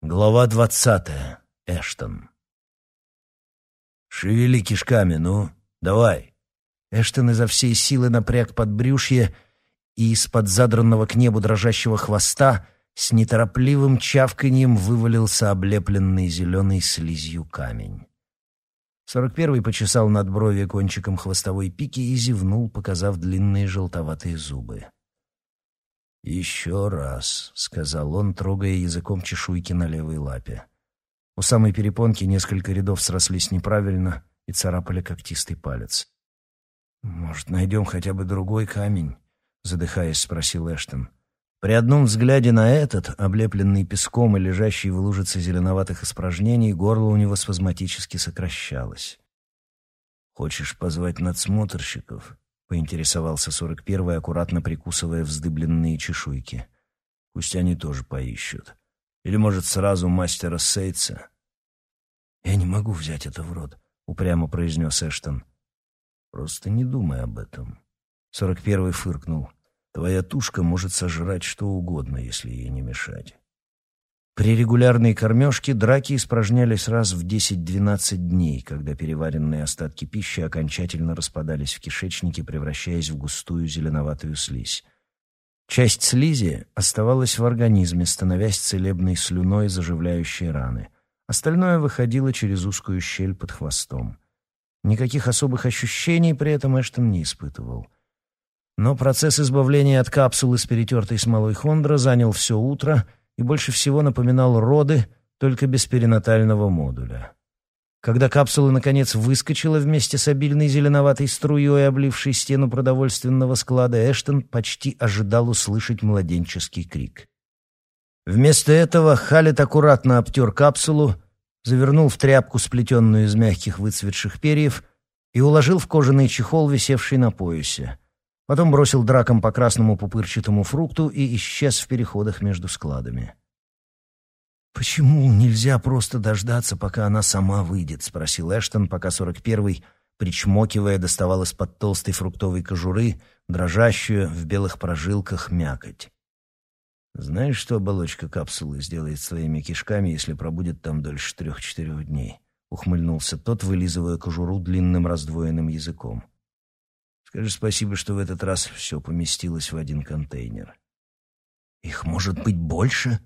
Глава двадцатая. Эштон. «Шевели кишками, ну, давай!» Эштон изо всей силы напряг подбрюшье и из-под задранного к небу дрожащего хвоста с неторопливым чавканьем вывалился облепленный зеленой слизью камень. Сорок первый почесал над брови кончиком хвостовой пики и зевнул, показав длинные желтоватые зубы. «Еще раз», — сказал он, трогая языком чешуйки на левой лапе. У самой перепонки несколько рядов срослись неправильно и царапали когтистый палец. «Может, найдем хотя бы другой камень?» — задыхаясь, спросил Эштон. При одном взгляде на этот, облепленный песком и лежащий в лужице зеленоватых испражнений, горло у него спазматически сокращалось. «Хочешь позвать надсмотрщиков?» — поинтересовался сорок первый, аккуратно прикусывая вздыбленные чешуйки. «Пусть они тоже поищут. Или, может, сразу мастера Сейтса?» «Я не могу взять это в рот», — упрямо произнес Эштон. «Просто не думай об этом». Сорок первый фыркнул. Твоя тушка может сожрать что угодно, если ей не мешать. При регулярной кормежке драки испражнялись раз в 10-12 дней, когда переваренные остатки пищи окончательно распадались в кишечнике, превращаясь в густую зеленоватую слизь. Часть слизи оставалась в организме, становясь целебной слюной, заживляющей раны. Остальное выходило через узкую щель под хвостом. Никаких особых ощущений при этом Эштон не испытывал — но процесс избавления от капсулы с перетертой смолой Хондра занял все утро и больше всего напоминал роды, только без перинатального модуля. Когда капсула, наконец, выскочила вместе с обильной зеленоватой струей, облившей стену продовольственного склада, Эштон почти ожидал услышать младенческий крик. Вместо этого Халет аккуратно обтер капсулу, завернул в тряпку, сплетенную из мягких выцветших перьев, и уложил в кожаный чехол, висевший на поясе. Потом бросил драком по красному пупырчатому фрукту и исчез в переходах между складами. «Почему нельзя просто дождаться, пока она сама выйдет?» — спросил Эштон, пока сорок первый, причмокивая, доставал из-под толстой фруктовой кожуры дрожащую в белых прожилках мякоть. «Знаешь, что оболочка капсулы сделает своими кишками, если пробудет там дольше трех-четырех дней?» — ухмыльнулся тот, вылизывая кожуру длинным раздвоенным языком. Скажи спасибо, что в этот раз все поместилось в один контейнер. Их может быть больше?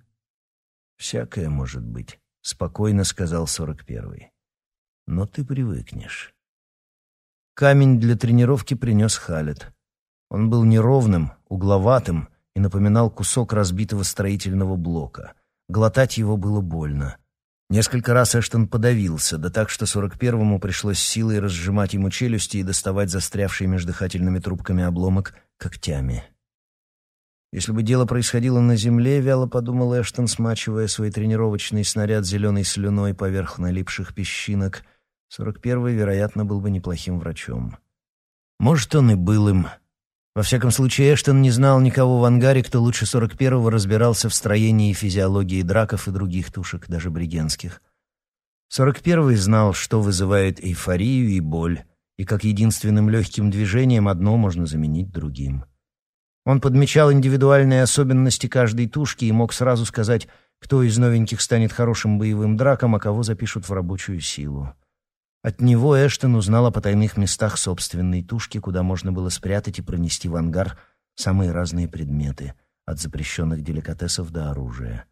Всякое может быть, спокойно сказал сорок первый. Но ты привыкнешь. Камень для тренировки принес Халет. Он был неровным, угловатым и напоминал кусок разбитого строительного блока. Глотать его было больно. Несколько раз Эштон подавился, да так, что сорок первому пришлось силой разжимать ему челюсти и доставать застрявший между дыхательными трубками обломок когтями. Если бы дело происходило на земле, вяло подумал Эштон, смачивая свой тренировочный снаряд зеленой слюной поверх налипших песчинок, сорок первый, вероятно, был бы неплохим врачом. Может, он и был им, во всяком случае, Эштон не знал никого в ангаре, кто лучше 41-го разбирался в строении и физиологии драков и других тушек, даже бригенских. 41-й знал, что вызывает эйфорию и боль, и как единственным легким движением одно можно заменить другим. Он подмечал индивидуальные особенности каждой тушки и мог сразу сказать, кто из новеньких станет хорошим боевым драком, а кого запишут в рабочую силу. От него Эштон узнал о потайных местах собственной тушки, куда можно было спрятать и пронести в ангар самые разные предметы, от запрещенных деликатесов до оружия.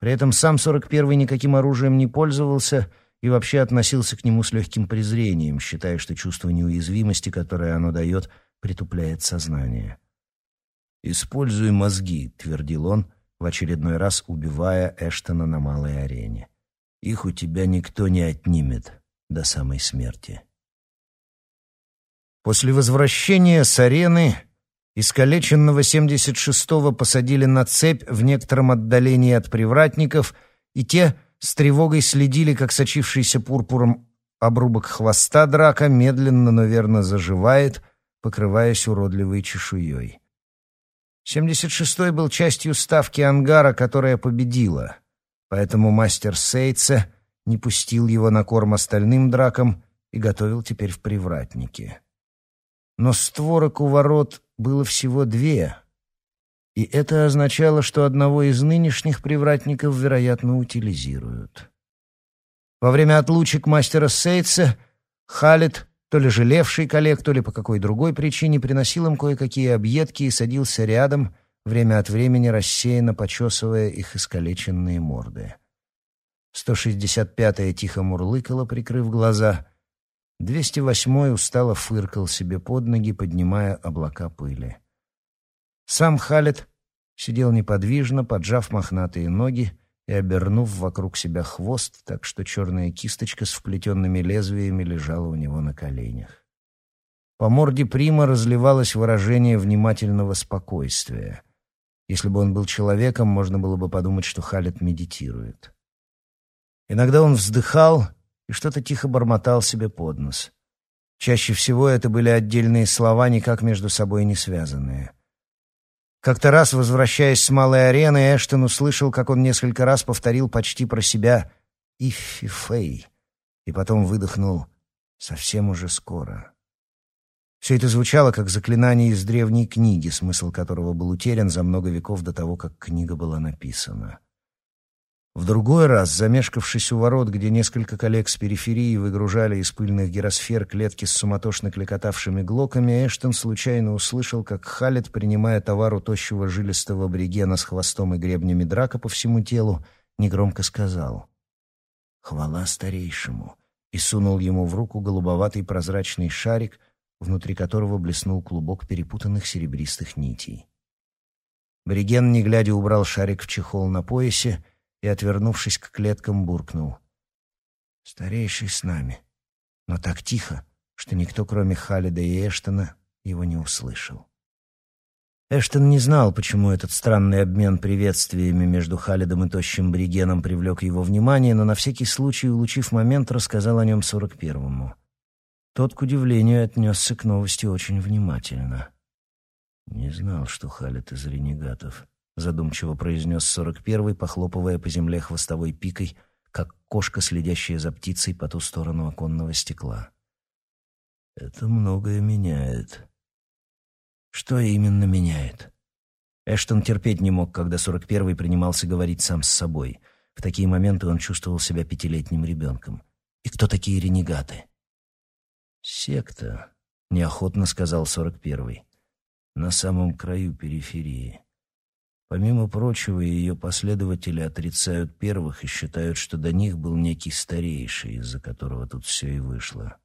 При этом сам 41-й никаким оружием не пользовался и вообще относился к нему с легким презрением, считая, что чувство неуязвимости, которое оно дает, притупляет сознание. «Используй мозги», — твердил он, в очередной раз убивая Эштона на малой арене. «Их у тебя никто не отнимет» до самой смерти. После возвращения с арены искалеченного 76-го посадили на цепь в некотором отдалении от привратников, и те с тревогой следили, как сочившийся пурпуром обрубок хвоста драка медленно, но верно заживает, покрываясь уродливой чешуей. 76-й был частью ставки ангара, которая победила, поэтому мастер Сейтса — не пустил его на корм остальным дракам и готовил теперь в привратнике. Но створок у ворот было всего две, И это означало, что одного из нынешних привратников, вероятно, утилизируют. Во время отлучек мастера Сейтса Халет, то ли жалевший коллег, то ли по какой другой причине, приносил им кое-какие объедки и садился рядом, время от времени рассеянно почесывая их искалеченные морды. 165-я тихо мурлыкала, прикрыв глаза. 208-й устало фыркал себе под ноги, поднимая облака пыли. Сам Халет сидел неподвижно, поджав мохнатые ноги и обернув вокруг себя хвост, так что черная кисточка с вплетенными лезвиями лежала у него на коленях. По морде Прима разливалось выражение внимательного спокойствия. Если бы он был человеком, можно было бы подумать, что Халет медитирует. Иногда он вздыхал и что-то тихо бормотал себе под нос. Чаще всего это были отдельные слова, никак между собой не связанные. Как-то раз, возвращаясь с малой арены, Эштон услышал, как он несколько раз повторил почти про себя «Иффи Фэй», и потом выдохнул «совсем уже скоро». Все это звучало как заклинание из древней книги, смысл которого был утерян за много веков до того, как книга была написана. В другой раз, замешкавшись у ворот, где несколько коллег с периферии выгружали из пыльных гиросфер клетки с суматошно кликотавшими глоками, Эштон случайно услышал, как Халет, принимая товар у тощего жилистого аборигена с хвостом и гребнями драка по всему телу, негромко сказал «Хвала старейшему» и сунул ему в руку голубоватый прозрачный шарик, внутри которого блеснул клубок перепутанных серебристых нитей. Абориген, не глядя, убрал шарик в чехол на поясе — и, отвернувшись к клеткам, буркнул. «Старейший с нами, но так тихо, что никто, кроме Халида и Эштона, его не услышал». Эштон не знал, почему этот странный обмен приветствиями между Халидом и тощим Бригеном привлек его внимание, но на всякий случай, улучив момент, рассказал о нем сорок первому. Тот, к удивлению, отнесся к новости очень внимательно. Не знал, что Халид из ренегатов задумчиво произнес сорок первый, похлопывая по земле хвостовой пикой, как кошка, следящая за птицей по ту сторону оконного стекла. Это многое меняет. Что именно меняет? Эштон терпеть не мог, когда сорок первый принимался говорить сам с собой. В такие моменты он чувствовал себя пятилетним ребенком. И кто такие ренегаты? «Секта», — неохотно сказал сорок первый, — «на самом краю периферии». Помимо прочего, ее последователи отрицают первых и считают, что до них был некий старейший, из-за которого тут все и вышло.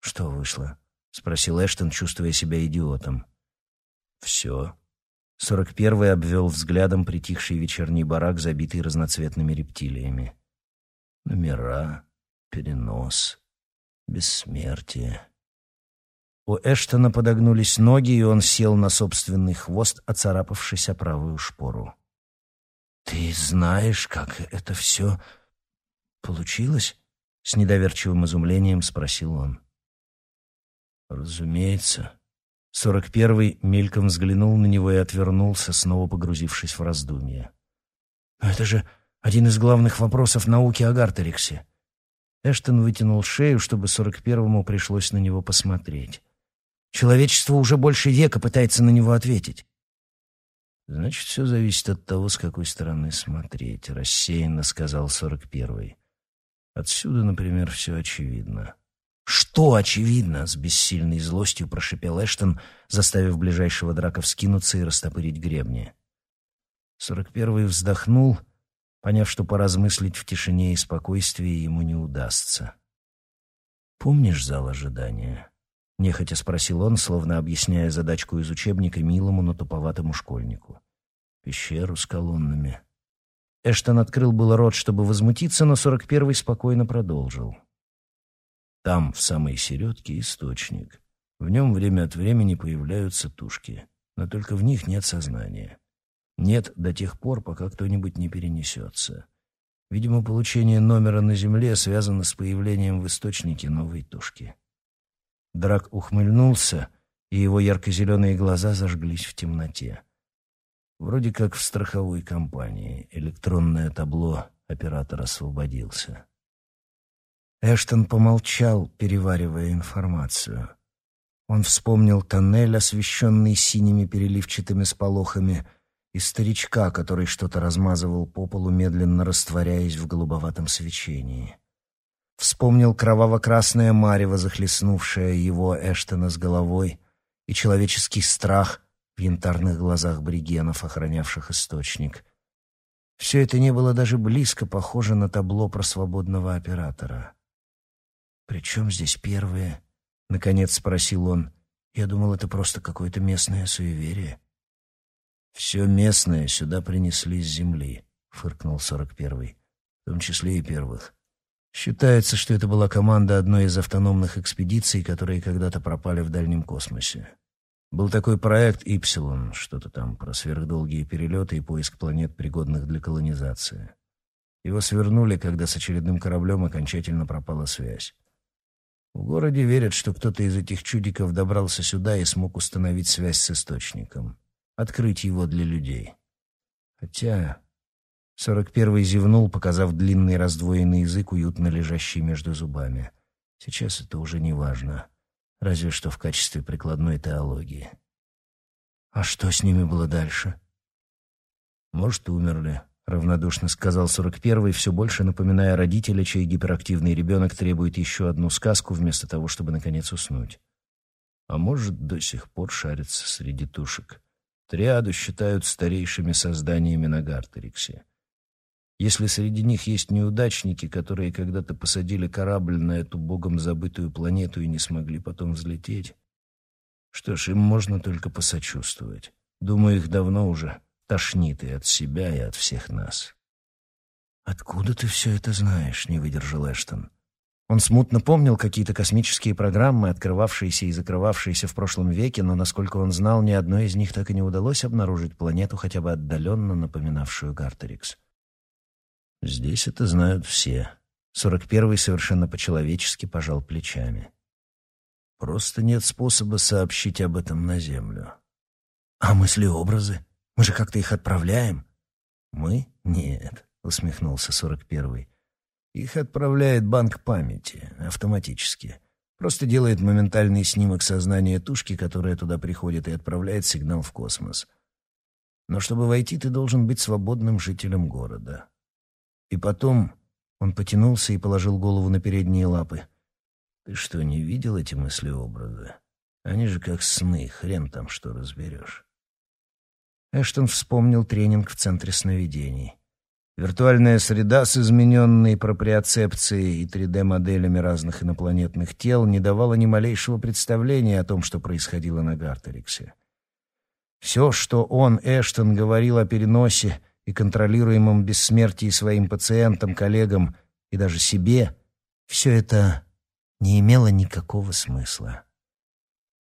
«Что вышло?» — спросил Эштон, чувствуя себя идиотом. «Все». Сорок первый обвел взглядом притихший вечерний барак, забитый разноцветными рептилиями. Номера, перенос, бессмертие. У Эштона подогнулись ноги, и он сел на собственный хвост, оцарапавшись о правую шпору. «Ты знаешь, как это все получилось?» — с недоверчивым изумлением спросил он. «Разумеется». Сорок первый мельком взглянул на него и отвернулся, снова погрузившись в раздумья. «Но это же один из главных вопросов науки о Гартериксе». Эштон вытянул шею, чтобы сорок первому пришлось на него посмотреть. Человечество уже больше века пытается на него ответить. Значит, все зависит от того, с какой стороны смотреть, рассеянно сказал сорок первый. Отсюда, например, все очевидно. Что очевидно? С бессильной злостью прошипел Эштон, заставив ближайшего драка вскинуться и растопырить гребни. Сорок первый вздохнул, поняв, что поразмыслить в тишине и спокойствии ему не удастся. Помнишь зал ожидания? — нехотя спросил он, словно объясняя задачку из учебника милому, но туповатому школьнику. «Пещеру с колоннами». Эштон открыл было рот, чтобы возмутиться, но сорок первый спокойно продолжил. «Там, в самой середке, источник. В нем время от времени появляются тушки, но только в них нет сознания. Нет до тех пор, пока кто-нибудь не перенесется. Видимо, получение номера на Земле связано с появлением в источнике новой тушки». Драк ухмыльнулся, и его ярко-зеленые глаза зажглись в темноте. Вроде как в страховой компании. Электронное табло оператор освободился. Эштон помолчал, переваривая информацию. Он вспомнил тоннель, освещенный синими переливчатыми сполохами, и старичка, который что-то размазывал по полу, медленно растворяясь в голубоватом свечении. Вспомнил кроваво-красное марево, захлестнувшее его Эштона с головой, и человеческий страх в янтарных глазах бригенов, охранявших источник. Все это не было даже близко похоже на табло про свободного оператора. «Причем здесь первые?» — наконец спросил он. «Я думал, это просто какое-то местное суеверие». «Все местное сюда принесли с земли», — фыркнул сорок первый, «в том числе и первых. Считается, что это была команда одной из автономных экспедиций, которые когда-то пропали в дальнем космосе. Был такой проект «Ипсилон», что-то там про сверхдолгие перелеты и поиск планет, пригодных для колонизации. Его свернули, когда с очередным кораблем окончательно пропала связь. В городе верят, что кто-то из этих чудиков добрался сюда и смог установить связь с источником открыть его для людей. Хотя... Сорок первый зевнул, показав длинный раздвоенный язык, уютно лежащий между зубами. Сейчас это уже не важно, разве что в качестве прикладной теологии. А что с ними было дальше? Может, умерли, равнодушно сказал сорок первый, все больше напоминая родителя, чей гиперактивный ребенок требует еще одну сказку вместо того, чтобы наконец уснуть. А может, до сих пор шарится среди тушек. Триаду считают старейшими созданиями на Гартериксе. Если среди них есть неудачники, которые когда-то посадили корабль на эту богом забытую планету и не смогли потом взлететь, что ж, им можно только посочувствовать. Думаю, их давно уже тошнит и от себя, и от всех нас. «Откуда ты все это знаешь?» — не выдержал Эштон. Он смутно помнил какие-то космические программы, открывавшиеся и закрывавшиеся в прошлом веке, но, насколько он знал, ни одной из них так и не удалось обнаружить планету, хотя бы отдаленно напоминавшую Гартерикс. Здесь это знают все. Сорок первый совершенно по-человечески пожал плечами. Просто нет способа сообщить об этом на Землю. А мысли-образы? Мы же как-то их отправляем? Мы? Нет, усмехнулся сорок первый. Их отправляет банк памяти автоматически. Просто делает моментальный снимок сознания тушки, которая туда приходит, и отправляет сигнал в космос. Но чтобы войти, ты должен быть свободным жителем города. И потом он потянулся и положил голову на передние лапы. Ты что, не видел эти мысли-образы? Они же как сны, хрен там что разберешь. Эштон вспомнил тренинг в Центре сновидений. Виртуальная среда с измененной проприоцепцией и 3D-моделями разных инопланетных тел не давала ни малейшего представления о том, что происходило на Гартериксе. Все, что он, Эштон, говорил о переносе и контролируемом бессмертии своим пациентам, коллегам и даже себе, все это не имело никакого смысла.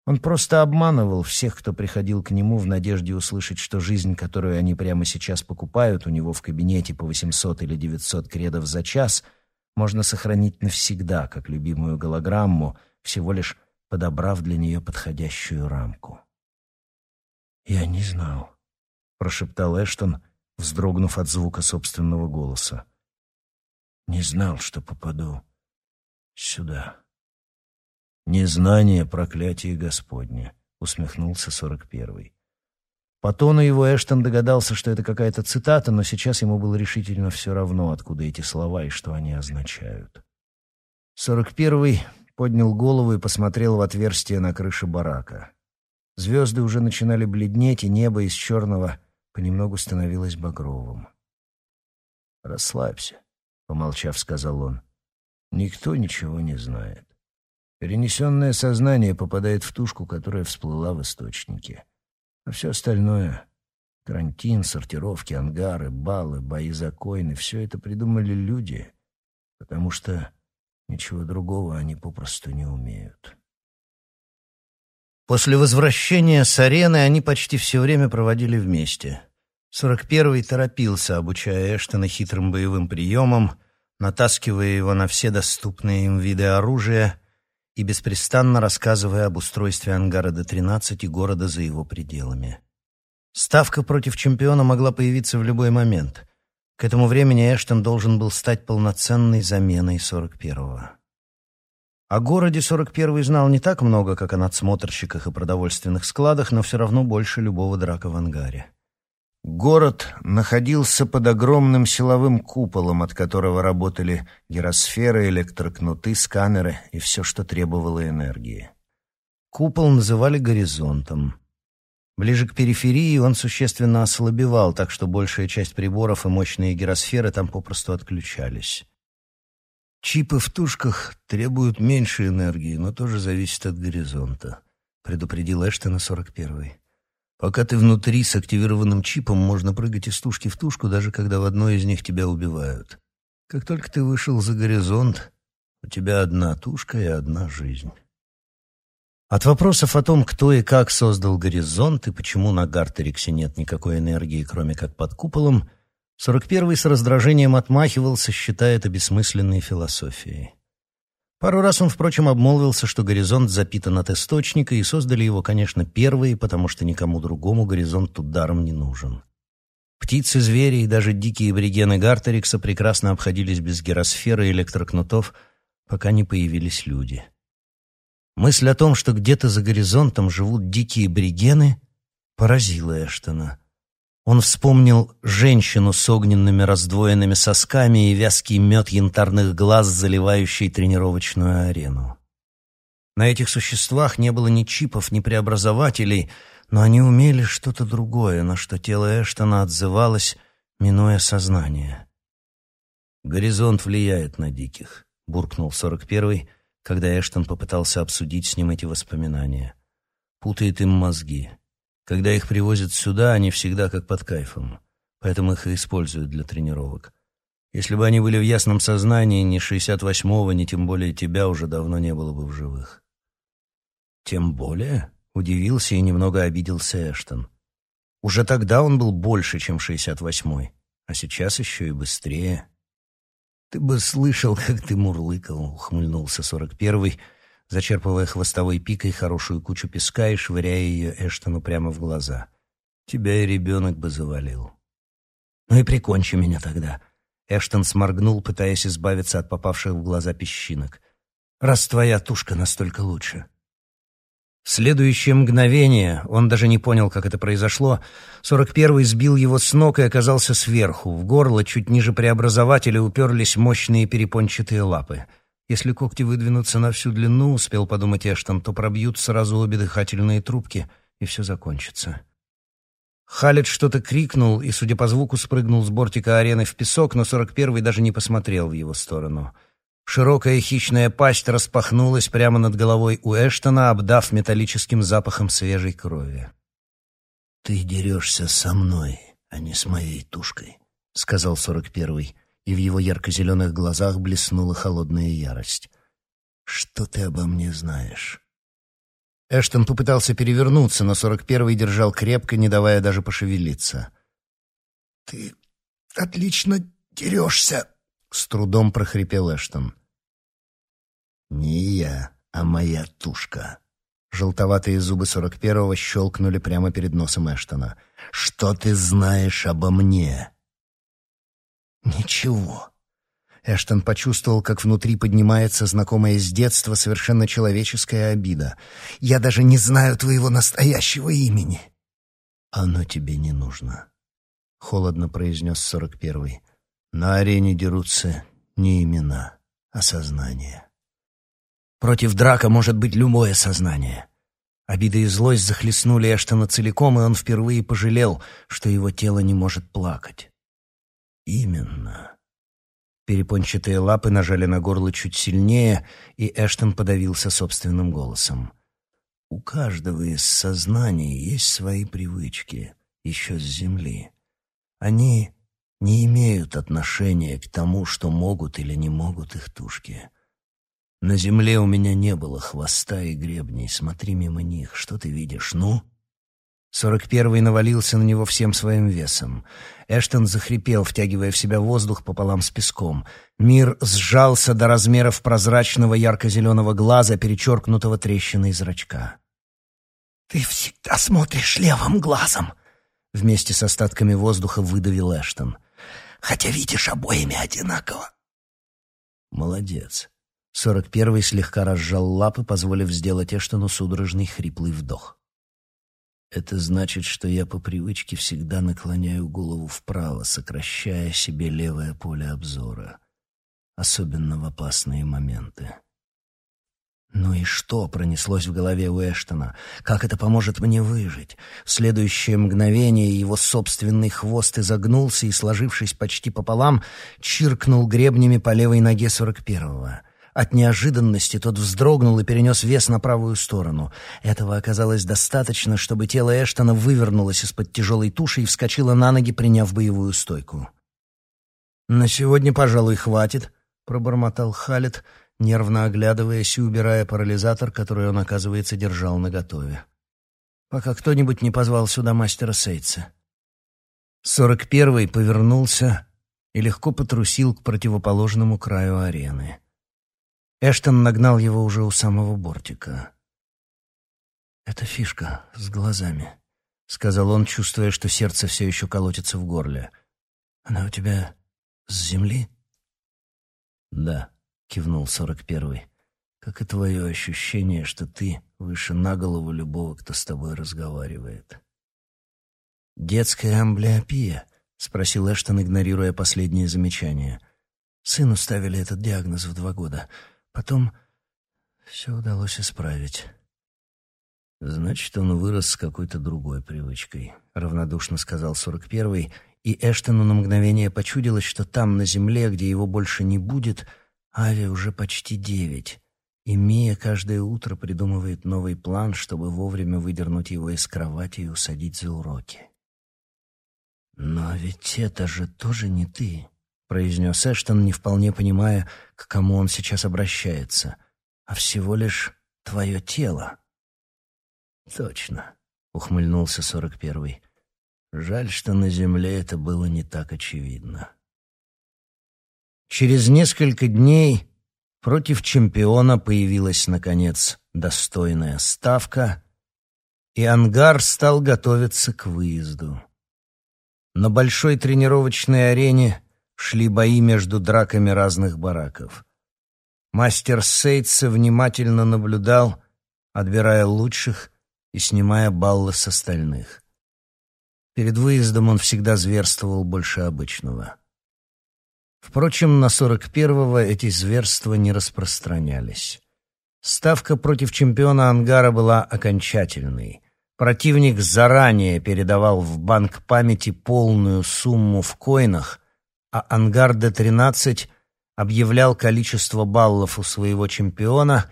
Он просто обманывал всех, кто приходил к нему в надежде услышать, что жизнь, которую они прямо сейчас покупают у него в кабинете по 800 или 900 кредов за час, можно сохранить навсегда, как любимую голограмму, всего лишь подобрав для нее подходящую рамку. «Я не знал», — прошептал Эштон, вздрогнув от звука собственного голоса. «Не знал, что попаду сюда». «Незнание — проклятие Господне», — усмехнулся сорок первый. По тону его Эштон догадался, что это какая-то цитата, но сейчас ему было решительно все равно, откуда эти слова и что они означают. Сорок первый поднял голову и посмотрел в отверстие на крыше барака. Звезды уже начинали бледнеть, и небо из черного понемногу становилось багровым. «Расслабься», — помолчав, сказал он. «Никто ничего не знает. Перенесенное сознание попадает в тушку, которая всплыла в источнике. А все остальное — карантин, сортировки, ангары, баллы, бои за коины — все это придумали люди, потому что ничего другого они попросту не умеют. После возвращения с арены они почти все время проводили вместе. Сорок первый торопился, обучая Эштона хитрым боевым приемам, натаскивая его на все доступные им виды оружия — и беспрестанно рассказывая об устройстве ангара Д-13 и города за его пределами. Ставка против чемпиона могла появиться в любой момент. К этому времени Эштон должен был стать полноценной заменой 41-го. О городе 41-й знал не так много, как о надсмотрщиках и продовольственных складах, но все равно больше любого драка в ангаре. Город находился под огромным силовым куполом, от которого работали гиросферы, электрокнуты, сканеры и все, что требовало энергии. Купол называли горизонтом. Ближе к периферии он существенно ослабевал, так что большая часть приборов и мощные гиросферы там попросту отключались. Чипы в тушках требуют меньше энергии, но тоже зависят от горизонта, предупредил Эштона 41-й. Пока ты внутри с активированным чипом, можно прыгать из тушки в тушку, даже когда в одной из них тебя убивают. Как только ты вышел за горизонт, у тебя одна тушка и одна жизнь. От вопросов о том, кто и как создал горизонт и почему на Гартериксе нет никакой энергии, кроме как под куполом, 41-й с раздражением отмахивался, считая это бессмысленной философией. Пару раз он, впрочем, обмолвился, что горизонт запитан от источника, и создали его, конечно, первые, потому что никому другому горизонт тут даром не нужен. Птицы, звери и даже дикие аборигены Гартерикса прекрасно обходились без гиросферы и электрокнутов, пока не появились люди. Мысль о том, что где-то за горизонтом живут дикие аборигены, поразила Эштона. Он вспомнил женщину с огненными раздвоенными сосками и вязкий мед янтарных глаз, заливающий тренировочную арену. На этих существах не было ни чипов, ни преобразователей, но они умели что-то другое, на что тело Эштона отзывалось, минуя сознание. «Горизонт влияет на диких», — буркнул сорок первый, когда Эштон попытался обсудить с ним эти воспоминания. «Путает им мозги». Когда их привозят сюда, они всегда как под кайфом, поэтому их и используют для тренировок. Если бы они были в ясном сознании, ни 68-го, ни тем более тебя уже давно не было бы в живых. Тем более, удивился и немного обиделся Эштон. Уже тогда он был больше, чем 68-й, а сейчас еще и быстрее. Ты бы слышал, как ты мурлыкал, ухмыльнулся 41-й, зачерпывая хвостовой пикой хорошую кучу песка и швыряя ее Эштону прямо в глаза. «Тебя и ребенок бы завалил». «Ну и прикончи меня тогда». Эштон сморгнул, пытаясь избавиться от попавших в глаза песчинок. «Раз твоя тушка настолько лучше». В следующее мгновение, он даже не понял, как это произошло, сорок первый сбил его с ног и оказался сверху. В горло, чуть ниже преобразователя, уперлись мощные перепончатые лапы — если когти выдвинутся на всю длину, успел подумать Эштон, то пробьют сразу обе дыхательные трубки, и все закончится. Халет что-то крикнул и, судя по звуку, спрыгнул с бортика арены в песок, но сорок первый даже не посмотрел в его сторону. Широкая хищная пасть распахнулась прямо над головой у Эштона, обдав металлическим запахом свежей крови. «Ты дерешься со мной, а не с моей тушкой», — сказал сорок первый и в его ярко-зеленых глазах блеснула холодная ярость. «Что ты обо мне знаешь?» Эштон попытался перевернуться, но сорок первый держал крепко, не давая даже пошевелиться. «Ты отлично дерешься!» — с трудом прохрипел Эштон. «Не я, а моя тушка». Желтоватые зубы сорок первого щелкнули прямо перед носом Эштона. «Что ты знаешь обо мне?» Ничего. Эштон почувствовал, как внутри поднимается знакомая с детства совершенно человеческая обида. «Я даже не знаю твоего настоящего имени». «Оно тебе не нужно», — холодно произнес сорок первый. «На арене дерутся не имена, а сознание». «Против драка может быть любое сознание». Обида и злость захлестнули Эштона целиком, и он впервые пожалел, что его тело не может плакать. Именно. Перепончатые лапы нажали на горло чуть сильнее, и Эштон подавился собственным голосом. У каждого из сознаний есть свои привычки, еще с земли. Они не имеют отношения к тому, что могут или не могут их тушки. На земле у меня не было хвоста и гребней. Смотри мимо них. Что ты видишь? Ну? Сорок первый навалился на него всем своим весом. Эштон захрипел, втягивая в себя воздух пополам с песком. Мир сжался до размеров прозрачного ярко-зеленого глаза, перечеркнутого трещиной зрачка. «Ты всегда смотришь левым глазом!» Вместе с остатками воздуха выдавил Эштон. «Хотя видишь обоими одинаково». «Молодец. Сорок первый слегка разжал лапы, позволив сделать Эштону судорожный хриплый вдох. Это значит, что я по привычке всегда наклоняю голову вправо, сокращая себе левое поле обзора, особенно в опасные моменты. «Ну и что?» — пронеслось в голове у Эштона. «Как это поможет мне выжить?» В следующее мгновение его собственный хвост изогнулся и, сложившись почти пополам, чиркнул гребнями по левой ноге сорок первого. От неожиданности тот вздрогнул и перенес вес на правую сторону. Этого оказалось достаточно, чтобы тело Эштона вывернулось из-под тяжелой туши и вскочило на ноги, приняв боевую стойку. «На сегодня, пожалуй, хватит», — пробормотал Халет, — нервно оглядываясь и убирая парализатор, который он, оказывается, держал наготове. Пока кто-нибудь не позвал сюда мастера Сейтса. Сорок первый повернулся и легко потрусил к противоположному краю арены. Эштон нагнал его уже у самого бортика. «Это фишка с глазами», — сказал он, чувствуя, что сердце все еще колотится в горле. «Она у тебя с земли?» «Да», кивнул сорок первый. Как и твое ощущение, что ты выше на голову любого, кто с тобой разговаривает. Детская амблиопия? спросил Эштон, игнорируя последнее замечание. Сыну ставили этот диагноз в два года. Потом все удалось исправить. Значит, он вырос с какой-то другой привычкой, равнодушно сказал сорок первый, и Эштону на мгновение почудилось, что там, на земле, где его больше не будет, — Ави уже почти девять, и Мия каждое утро придумывает новый план, чтобы вовремя выдернуть его из кровати и усадить за уроки. «Но ведь это же тоже не ты», — произнес Эштон, не вполне понимая, к кому он сейчас обращается, «а всего лишь твое тело». «Точно», — ухмыльнулся сорок первый. «Жаль, что на земле это было не так очевидно». Через несколько дней против чемпиона появилась, наконец, достойная ставка, и ангар стал готовиться к выезду. На большой тренировочной арене шли бои между драками разных бараков. Мастер Сейтса внимательно наблюдал, отбирая лучших и снимая баллы с остальных. Перед выездом он всегда зверствовал больше обычного — Впрочем, на 41-го эти зверства не распространялись. Ставка против чемпиона Ангара была окончательной. Противник заранее передавал в банк памяти полную сумму в коинах, а Ангар Д-13 объявлял количество баллов у своего чемпиона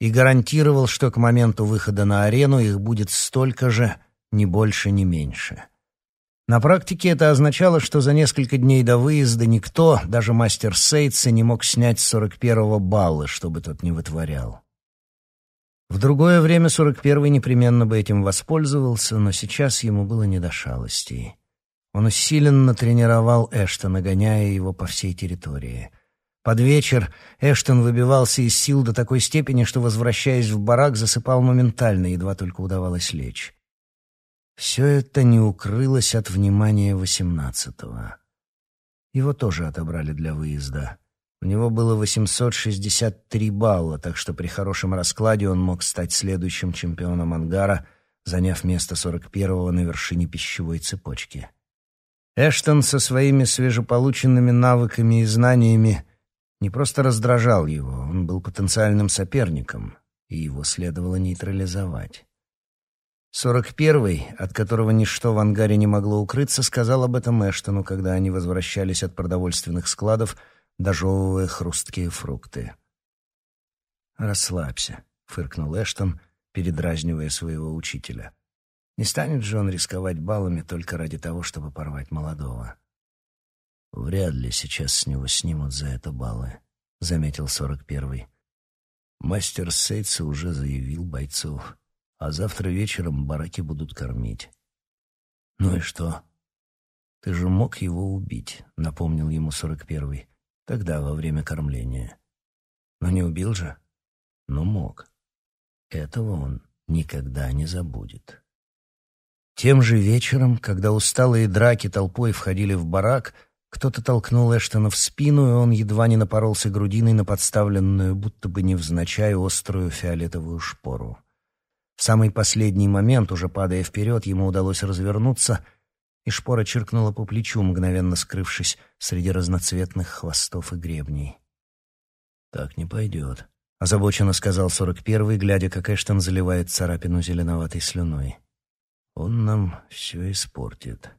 и гарантировал, что к моменту выхода на арену их будет столько же, ни больше, ни меньше. На практике это означало, что за несколько дней до выезда никто, даже мастер Сейтса, не мог снять с 41-го балла, чтобы тот не вытворял. В другое время 41-й непременно бы этим воспользовался, но сейчас ему было не до шалостей. Он усиленно тренировал Эштона, гоняя его по всей территории. Под вечер Эштон выбивался из сил до такой степени, что, возвращаясь в барак, засыпал моментально, едва только удавалось лечь. Все это не укрылось от внимания восемнадцатого. Его тоже отобрали для выезда. У него было 863 балла, так что при хорошем раскладе он мог стать следующим чемпионом ангара, заняв место 41-го на вершине пищевой цепочки. Эштон со своими свежеполученными навыками и знаниями не просто раздражал его, он был потенциальным соперником, и его следовало нейтрализовать. Сорок первый, от которого ничто в ангаре не могло укрыться, сказал об этом Эштону, когда они возвращались от продовольственных складов, дожевывая хрусткие фрукты. «Расслабься», — фыркнул Эштон, передразнивая своего учителя. «Не станет же он рисковать баллами только ради того, чтобы порвать молодого». «Вряд ли сейчас с него снимут за это баллы», — заметил сорок первый. Мастер Сейтса уже заявил бойцов а завтра вечером бараки будут кормить. Ну и что? Ты же мог его убить, напомнил ему сорок первый. Тогда, во время кормления. Но не убил же? Ну, мог. Этого он никогда не забудет. Тем же вечером, когда усталые драки толпой входили в барак, Кто-то толкнул Эштона в спину, и он едва не напоролся грудиной на подставленную, будто бы невзначай, острую фиолетовую шпору. В самый последний момент, уже падая вперед, ему удалось развернуться, и шпора чиркнула по плечу, мгновенно скрывшись среди разноцветных хвостов и гребней. «Так не пойдет», — озабоченно сказал сорок первый, глядя, как Эштон заливает царапину зеленоватой слюной. «Он нам все испортит».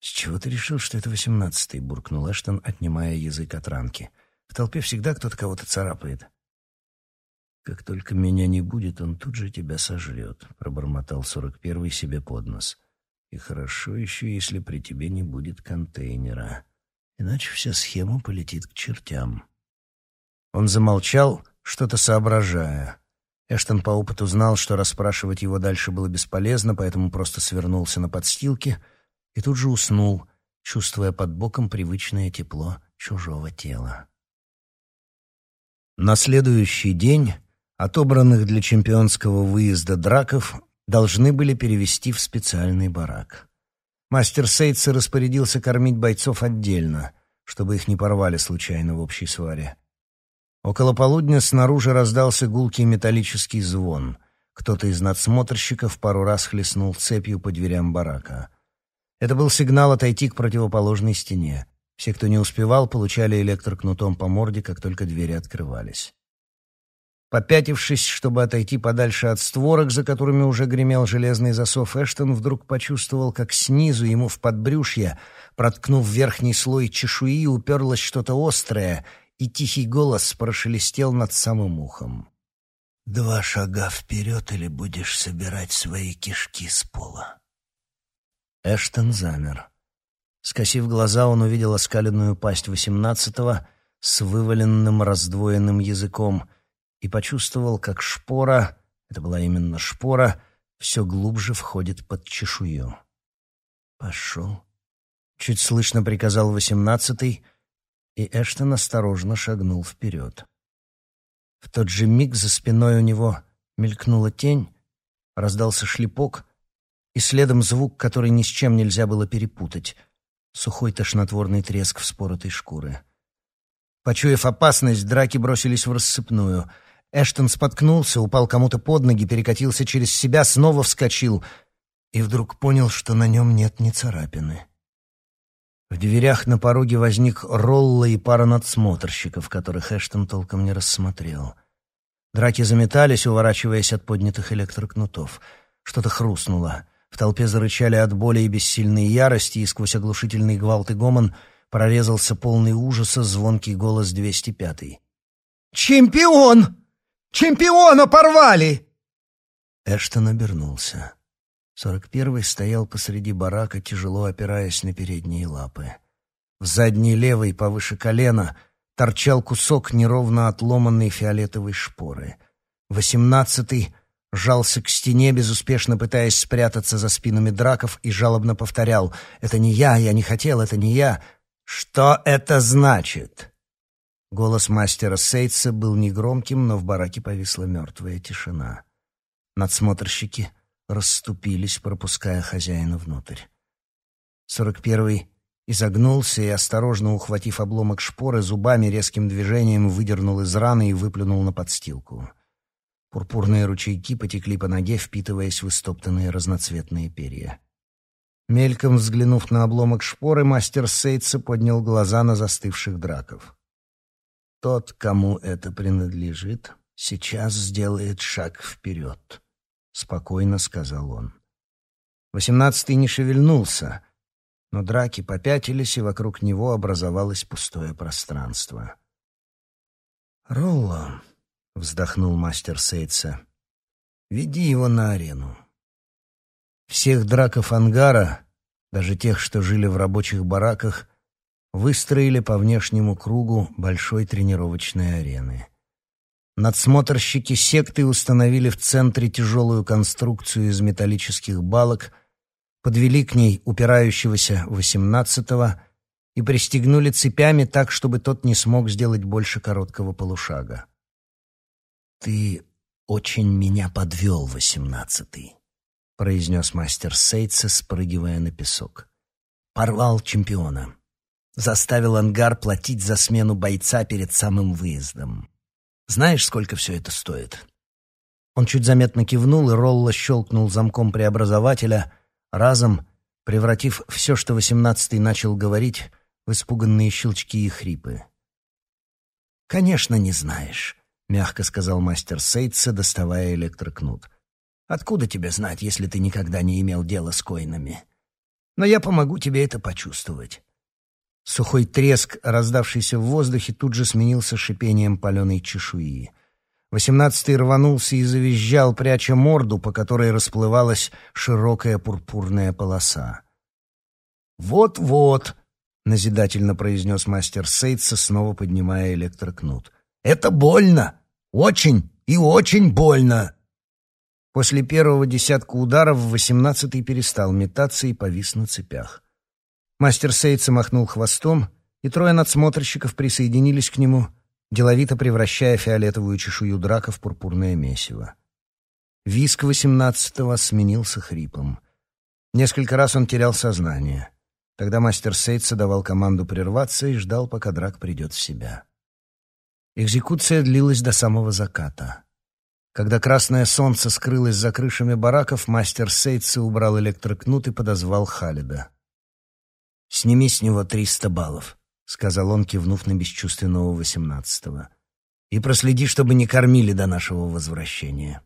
«С чего ты решил, что это восемнадцатый?» — буркнул Эштон, отнимая язык от ранки. «В толпе всегда кто-то кого-то царапает». «Как только меня не будет, он тут же тебя сожрет», — пробормотал сорок первый себе под нос. «И хорошо еще, если при тебе не будет контейнера, иначе вся схема полетит к чертям». Он замолчал, что-то соображая. Эштон по опыту знал, что расспрашивать его дальше было бесполезно, поэтому просто свернулся на подстилке — и тут же уснул, чувствуя под боком привычное тепло чужого тела. На следующий день отобранных для чемпионского выезда драков должны были перевести в специальный барак. Мастер Сейтса распорядился кормить бойцов отдельно, чтобы их не порвали случайно в общей сваре. Около полудня снаружи раздался гулкий металлический звон. Кто-то из надсмотрщиков пару раз хлестнул цепью по дверям барака. Это был сигнал отойти к противоположной стене. Все, кто не успевал, получали электрокнутом по морде, как только двери открывались. Попятившись, чтобы отойти подальше от створок, за которыми уже гремел железный засов, Эштон вдруг почувствовал, как снизу ему в подбрюшье, проткнув верхний слой чешуи, уперлось что-то острое, и тихий голос прошелестел над самым ухом. «Два шага вперед, или будешь собирать свои кишки с пола». Эштон замер. Скосив глаза, он увидел оскаленную пасть восемнадцатого с вываленным раздвоенным языком и почувствовал, как шпора, это была именно шпора, все глубже входит под чешую. «Пошел», — чуть слышно приказал восемнадцатый, и Эштон осторожно шагнул вперед. В тот же миг за спиной у него мелькнула тень, раздался шлепок — и следом звук, который ни с чем нельзя было перепутать. Сухой тошнотворный треск вспоротой шкуры. Почуяв опасность, драки бросились в рассыпную. Эштон споткнулся, упал кому-то под ноги, перекатился через себя, снова вскочил и вдруг понял, что на нем нет ни царапины. В дверях на пороге возник Ролла и пара надсмотрщиков, которых Эштон толком не рассмотрел. Драки заметались, уворачиваясь от поднятых электрокнутов. Что-то хрустнуло. В толпе зарычали от боли и бессильной ярости, и сквозь оглушительный гвалт и гомон прорезался полный ужаса звонкий голос 205-й. «Чемпион! Чемпиона порвали!» Эштон обернулся. Сорок первый стоял посреди барака, тяжело опираясь на передние лапы. В задней левой, повыше колена, торчал кусок неровно отломанной фиолетовой шпоры. Восемнадцатый жался к стене, безуспешно пытаясь спрятаться за спинами драков, и жалобно повторял «Это не я, я не хотел, это не я». «Что это значит?» Голос мастера Сейтса был негромким, но в бараке повисла мертвая тишина. Надсмотрщики расступились, пропуская хозяина внутрь. Сорок первый изогнулся и, осторожно ухватив обломок шпоры, зубами резким движением выдернул из раны и выплюнул на подстилку. — Пурпурные ручейки потекли по ноге, впитываясь в истоптанные разноцветные перья. Мельком взглянув на обломок шпоры, мастер Сейтса поднял глаза на застывших драков. «Тот, кому это принадлежит, сейчас сделает шаг вперед», — спокойно сказал он. Восемнадцатый не шевельнулся, но драки попятились, и вокруг него образовалось пустое пространство. «Ролло», — вздохнул мастер Сейтса. «Веди его на арену. Всех драков ангара, даже тех, что жили в рабочих бараках, выстроили по внешнему кругу большой тренировочной арены. Надсмотрщики секты установили в центре тяжелую конструкцию из металлических балок, подвели к ней упирающегося восемнадцатого и пристегнули цепями так, чтобы тот не смог сделать больше короткого полушага. «Ты очень меня подвел, восемнадцатый», — произнес мастер Сейтса, спрыгивая на песок. «Порвал чемпиона. заставил ангар платить за смену бойца перед самым выездом. Знаешь, сколько все это стоит?» Он чуть заметно кивнул, и Ролла щелкнул замком преобразователя, разом превратив все, что восемнадцатый начал говорить, в испуганные щелчки и хрипы. «Конечно, не знаешь», — мягко сказал мастер Сейтса, доставая электрокнут. «Откуда тебе знать, если ты никогда не имел дела с коинами? Но я помогу тебе это почувствовать». Сухой треск, раздавшийся в воздухе, тут же сменился шипением паленой чешуи. Восемнадцатый рванулся и завизжал, пряча морду, по которой расплывалась широкая пурпурная полоса. «Вот-вот», — назидательно произнес мастер Сейтса, снова поднимая электрокнут. «Это больно! Очень и очень больно!» После первого десятка ударов восемнадцатый перестал метаться и повис на цепях. Мастер Сейтса махнул хвостом, и трое надсмотрщиков присоединились к нему — деловито превращая фиолетовую чешую драка в пурпурное месиво. Виск восемнадцатого сменился хрипом. Несколько раз он терял сознание. Тогда мастер Сейтса давал команду прерваться и ждал, пока драк придет в себя. Экзекуция длилась до самого заката. Когда красное солнце скрылось за крышами бараков, мастер Сейтса убрал электрокнут и подозвал Халида. «Сними с него триста баллов», — сказал он, кивнув на бесчувственного восемнадцатого. «И проследи, чтобы не кормили до нашего возвращения».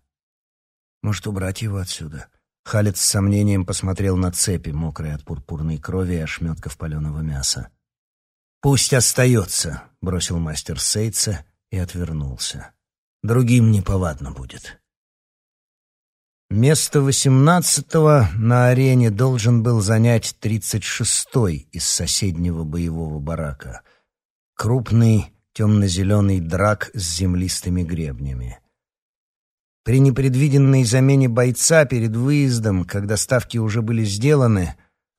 «Может, убрать его отсюда?» Халет с сомнением посмотрел на цепи, мокрые от пурпурной крови и ошметков паленого мяса. «Пусть остается», — бросил мастер Сейтса и отвернулся. «Другим неповадно будет». Место восемнадцатого на арене должен был занять тридцать шестой из соседнего боевого барака. Крупный темно-зеленый драк с землистыми гребнями. При непредвиденной замене бойца перед выездом, когда ставки уже были сделаны,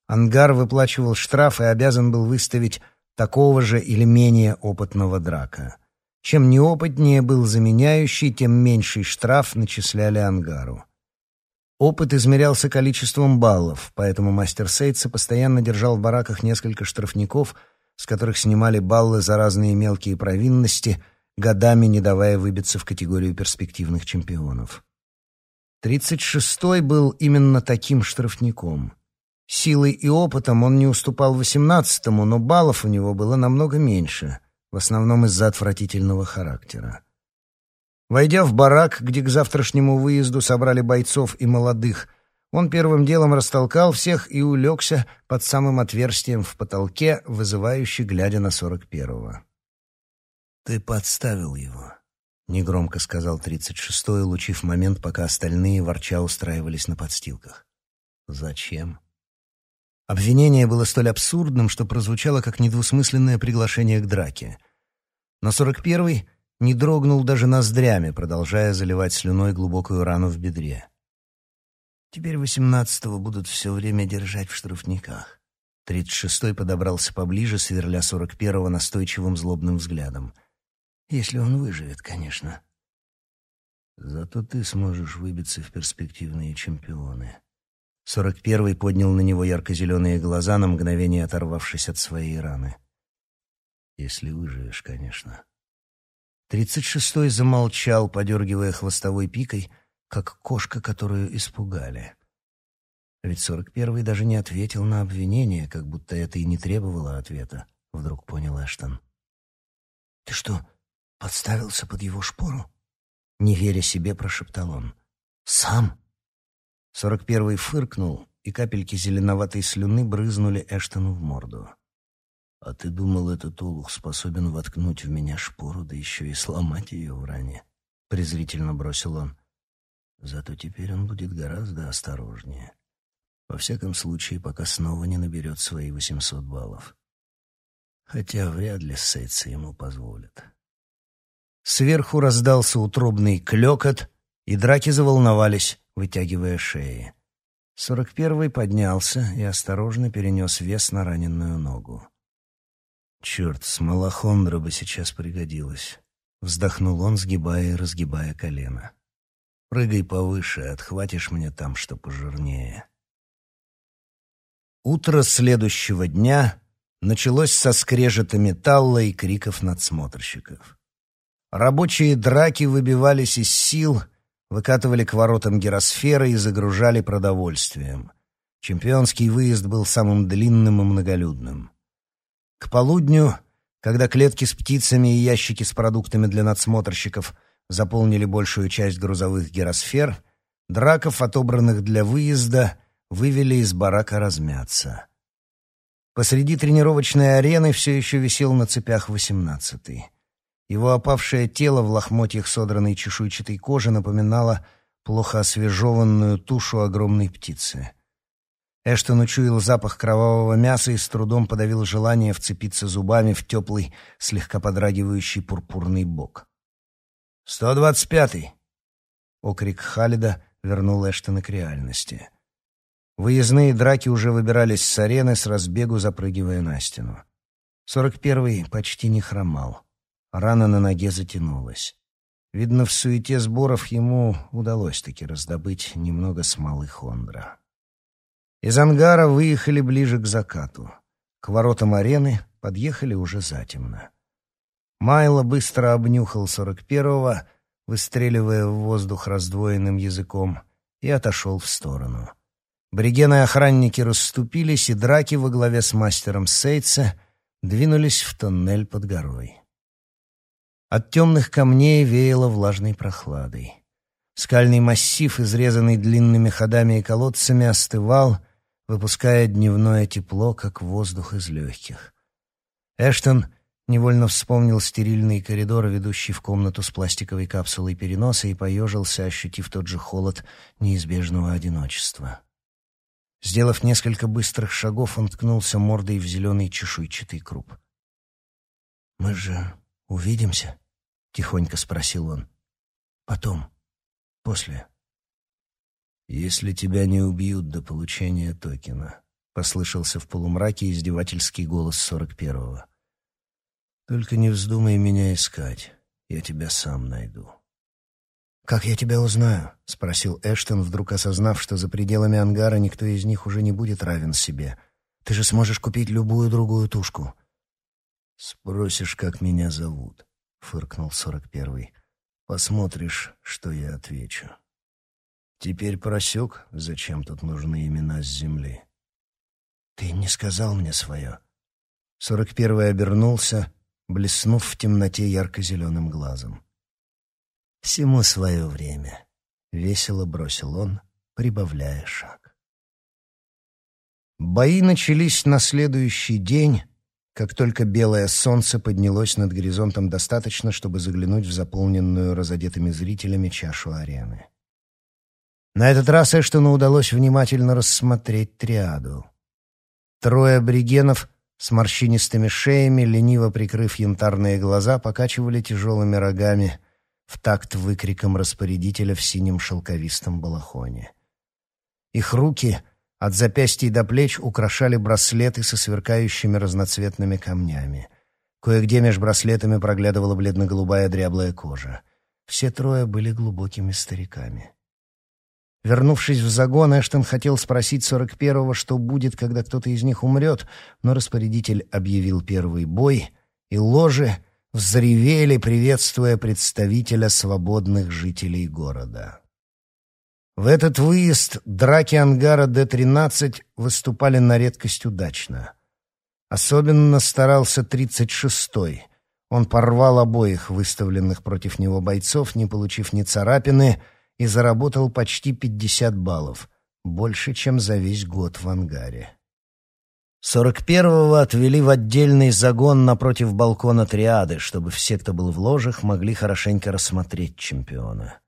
ангар выплачивал штраф и обязан был выставить такого же или менее опытного драка. Чем неопытнее был заменяющий, тем меньший штраф начисляли ангару. Опыт измерялся количеством баллов, поэтому мастер Сейтса постоянно держал в бараках несколько штрафников, с которых снимали баллы за разные мелкие провинности, годами не давая выбиться в категорию перспективных чемпионов. Тридцать шестой был именно таким штрафником. Силой и опытом он не уступал восемнадцатому, но баллов у него было намного меньше, в основном из-за отвратительного характера. Войдя в барак, где к завтрашнему выезду собрали бойцов и молодых, он первым делом растолкал всех и улегся под самым отверстием в потолке, вызывающе глядя на сорок первого. «Ты подставил его», — негромко сказал тридцать шестой, улучив момент, пока остальные ворча устраивались на подстилках. «Зачем?» Обвинение было столь абсурдным, что прозвучало как недвусмысленное приглашение к драке. Но сорок первый не дрогнул даже ноздрями, продолжая заливать слюной глубокую рану в бедре. Теперь восемнадцатого будут все время держать в штрафниках. Тридцать шестой подобрался поближе, сверля сорок первого настойчивым злобным взглядом. Если он выживет, конечно. Зато ты сможешь выбиться в перспективные чемпионы. Сорок первый поднял на него ярко-зеленые глаза, на мгновение оторвавшись от своей раны. Если выживешь, конечно. Тридцать шестой замолчал, подергивая хвостовой пикой, как кошка, которую испугали. Ведь сорок первый даже не ответил на обвинение, как будто это и не требовало ответа, вдруг понял Эштон. «Ты что, подставился под его шпору?» Не веря себе, прошептал он. «Сам?» Сорок первый фыркнул, и капельки зеленоватой слюны брызнули Эштону в морду. А ты думал, этот олух способен воткнуть в меня шпору, да еще и сломать ее в ране? Презрительно бросил он. Зато теперь он будет гораздо осторожнее. Во всяком случае, пока снова не наберет свои восемьсот баллов. Хотя вряд ли Сейтса ему позволит. Сверху раздался утробный клекот, и драки заволновались, вытягивая шеи. Сорок первый поднялся и осторожно перенес вес на раненую ногу. Черт, смолохондра бы сейчас пригодилась. Вздохнул он, сгибая и разгибая колено. Прыгай повыше, отхватишь мне там что пожирнее. Утро следующего дня началось со скрежета металла и криков надсмотрщиков. Рабочие драки выбивались из сил, выкатывали к воротам гиросферы и загружали продовольствием. Чемпионский выезд был самым длинным и многолюдным. К полудню, когда клетки с птицами и ящики с продуктами для надсмотрщиков заполнили большую часть грузовых гиросфер, драков, отобранных для выезда, вывели из барака размяться. Посреди тренировочной арены все еще висел на цепях восемнадцатый. Его опавшее тело в лохмотьях содранной чешуйчатой кожи напоминало плохо освежеванную тушу огромной птицы. Эштон учуял запах кровавого мяса и с трудом подавил желание вцепиться зубами в теплый, слегка подрагивающий пурпурный бок. «Сто двадцать пятый!» Окрик Халида вернул Эштона к реальности. Выездные драки уже выбирались с арены, с разбегу запрыгивая на стену. Сорок первый почти не хромал. Рана на ноге затянулась. Видно, в суете сборов ему удалось таки раздобыть немного смолы Хондра. Из ангара выехали ближе к закату. К воротам арены подъехали уже затемно. Майло быстро обнюхал сорок первого, выстреливая в воздух раздвоенным языком, и отошел в сторону. Бригены охранники расступились, и драки во главе с мастером Сейтса двинулись в тоннель под горой. От темных камней веяло влажной прохладой. Скальный массив, изрезанный длинными ходами и колодцами, остывал, выпуская дневное тепло, как воздух из легких. Эштон невольно вспомнил стерильный коридор, ведущий в комнату с пластиковой капсулой переноса, и поежился, ощутив тот же холод неизбежного одиночества. Сделав несколько быстрых шагов, он ткнулся мордой в зеленый чешуйчатый круп. «Мы же увидимся?» — тихонько спросил он. «Потом. После». «Если тебя не убьют до получения токена», — послышался в полумраке издевательский голос сорок первого. «Только не вздумай меня искать, я тебя сам найду». «Как я тебя узнаю?» — спросил Эштон, вдруг осознав, что за пределами ангара никто из них уже не будет равен себе. «Ты же сможешь купить любую другую тушку». «Спросишь, как меня зовут», — фыркнул сорок первый. «Посмотришь, что я отвечу». «Теперь просек, зачем тут нужны имена с земли?» «Ты не сказал мне свое». Сорок первый обернулся, блеснув в темноте ярко-зеленым глазом. «Всему свое время», — весело бросил он, прибавляя шаг. Бои начались на следующий день, как только белое солнце поднялось над горизонтом достаточно, чтобы заглянуть в заполненную разодетыми зрителями чашу арены. На этот раз Эштону удалось внимательно рассмотреть триаду. Трое аборигенов с морщинистыми шеями, лениво прикрыв янтарные глаза, покачивали тяжелыми рогами в такт выкриком распорядителя в синем шелковистом балахоне. Их руки от запястья до плеч украшали браслеты со сверкающими разноцветными камнями. Кое-где меж браслетами проглядывала бледно-голубая дряблая кожа. Все трое были глубокими стариками. Вернувшись в загон, Эштон хотел спросить сорок первого, что будет, когда кто-то из них умрет, но распорядитель объявил первый бой, и ложи взревели, приветствуя представителя свободных жителей города. В этот выезд драки ангара Д-13 выступали на редкость удачно. Особенно старался 36-й. Он порвал обоих выставленных против него бойцов, не получив ни царапины, и заработал почти 50 баллов, больше, чем за весь год в ангаре. 41-го отвели в отдельный загон напротив балкона триады, чтобы все, кто был в ложах, могли хорошенько рассмотреть чемпиона.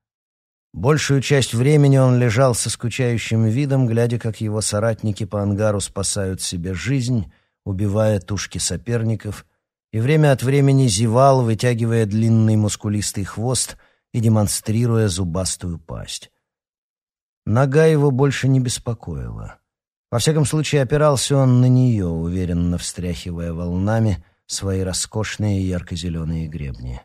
Большую часть времени он лежал со скучающим видом, глядя, как его соратники по ангару спасают себе жизнь, убивая тушки соперников, и время от времени зевал, вытягивая длинный мускулистый хвост и демонстрируя зубастую пасть. Нога его больше не беспокоила. Во всяком случае, опирался он на нее, уверенно встряхивая волнами свои роскошные ярко-зеленые гребни.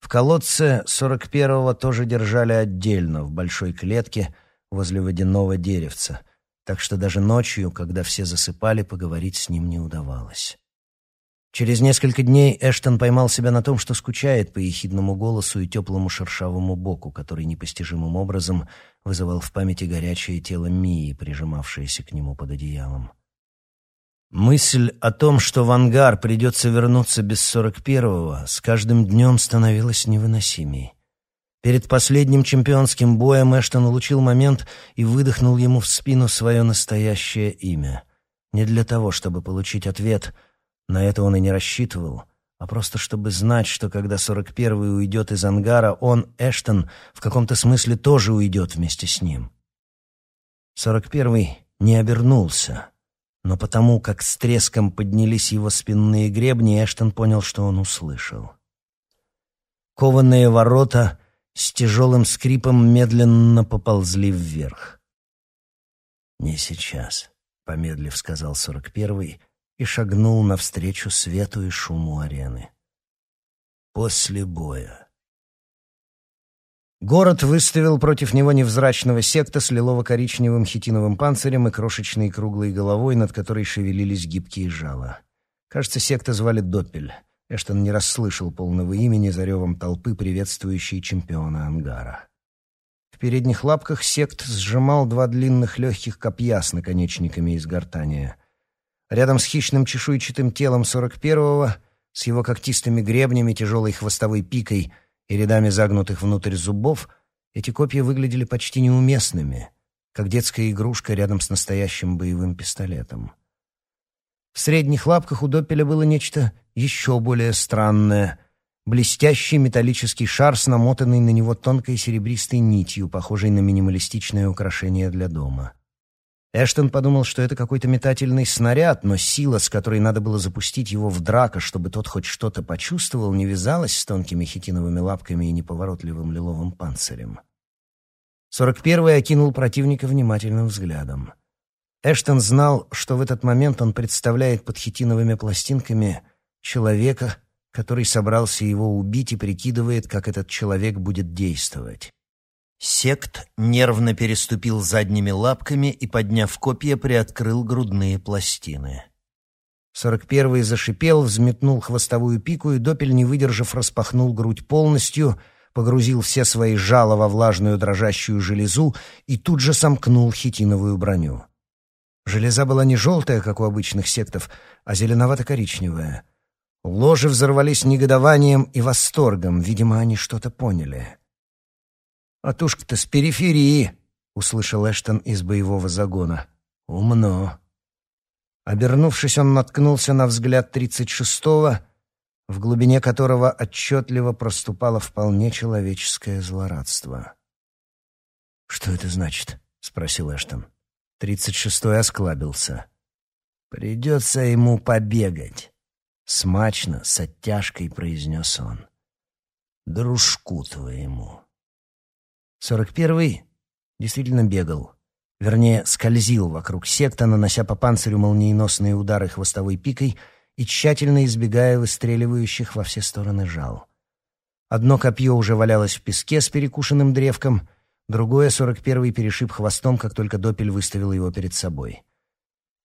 В колодце 41-го тоже держали отдельно, в большой клетке возле водяного деревца, так что даже ночью, когда все засыпали, поговорить с ним не удавалось. Через несколько дней Эштон поймал себя на том, что скучает по ехидному голосу и теплому шершавому боку, который непостижимым образом вызывал в памяти горячее тело Мии, прижимавшееся к нему под одеялом. Мысль о том, что в ангар придется вернуться без сорок первого, с каждым днем становилась невыносимей. Перед последним чемпионским боем Эштон улучил момент и выдохнул ему в спину свое настоящее имя. Не для того, чтобы получить ответ — на это он и не рассчитывал, а просто чтобы знать, что когда 41-й уйдет из ангара, он, Эштон, в каком-то смысле тоже уйдет вместе с ним. 41-й не обернулся, но потому, как с треском поднялись его спинные гребни, Эштон понял, что он услышал. Кованые ворота с тяжелым скрипом медленно поползли вверх. «Не сейчас», — помедлив сказал 41-й, и шагнул навстречу свету и шуму арены. После боя. Город выставил против него невзрачного секта с лилово-коричневым хитиновым панцирем и крошечной круглой головой, над которой шевелились гибкие жала. Кажется, секта звали Доппель. Эштон не расслышал полного имени за ревом толпы, приветствующей чемпиона ангара. В передних лапках сект сжимал два длинных легких копья с наконечниками из гортания — Рядом с хищным чешуйчатым телом сорок первого, с его когтистыми гребнями, тяжелой хвостовой пикой и рядами загнутых внутрь зубов, эти копья выглядели почти неуместными, как детская игрушка рядом с настоящим боевым пистолетом. В средних лапках у Доппеля было нечто еще более странное — блестящий металлический шар с намотанной на него тонкой серебристой нитью, похожей на минималистичное украшение для дома. Эштон подумал, что это какой-то метательный снаряд, но сила, с которой надо было запустить его в драка, чтобы тот хоть что-то почувствовал, не вязалась с тонкими хитиновыми лапками и неповоротливым лиловым панцирем. Сорок первый окинул противника внимательным взглядом. Эштон знал, что в этот момент он представляет под хитиновыми пластинками человека, который собрался его убить и прикидывает, как этот человек будет действовать. Сект нервно переступил задними лапками и, подняв копья, приоткрыл грудные пластины. Сорок первый зашипел, взметнул хвостовую пику, и Допель, не выдержав, распахнул грудь полностью, погрузил все свои жало во влажную дрожащую железу и тут же сомкнул хитиновую броню. Железа была не желтая, как у обычных сектов, а зеленовато-коричневая. Ложи взорвались негодованием и восторгом, видимо, они что-то поняли. «А тушка-то с периферии», — услышал Эштон из боевого загона. «Умно». Обернувшись, он наткнулся на взгляд тридцать шестого, в глубине которого отчетливо проступало вполне человеческое злорадство. «Что это значит?» — спросил Эштон. Тридцать шестой осклабился. «Придется ему побегать», — смачно, с оттяжкой произнес он. «Дружку твоему». Сорок первый действительно бегал. Вернее, скользил вокруг секта, нанося по панцирю молниеносные удары хвостовой пикой и тщательно избегая выстреливающих во все стороны жал. Одно копье уже валялось в песке с перекушенным древком, другое сорок первый перешиб хвостом, как только Допель выставил его перед собой.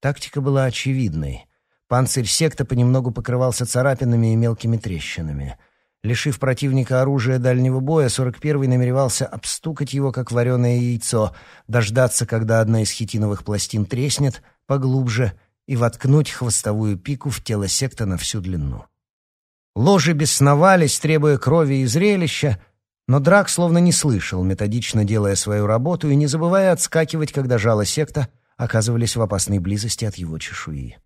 Тактика была очевидной. Панцирь секта понемногу покрывался царапинами и мелкими трещинами — Лишив противника оружия дальнего боя, 41-й намеревался обстукать его, как вареное яйцо, дождаться, когда одна из хитиновых пластин треснет поглубже и воткнуть хвостовую пику в тело секта на всю длину. Ложи бесновались, требуя крови и зрелища, но Драк словно не слышал, методично делая свою работу и не забывая отскакивать, когда жало секта оказывались в опасной близости от его чешуи.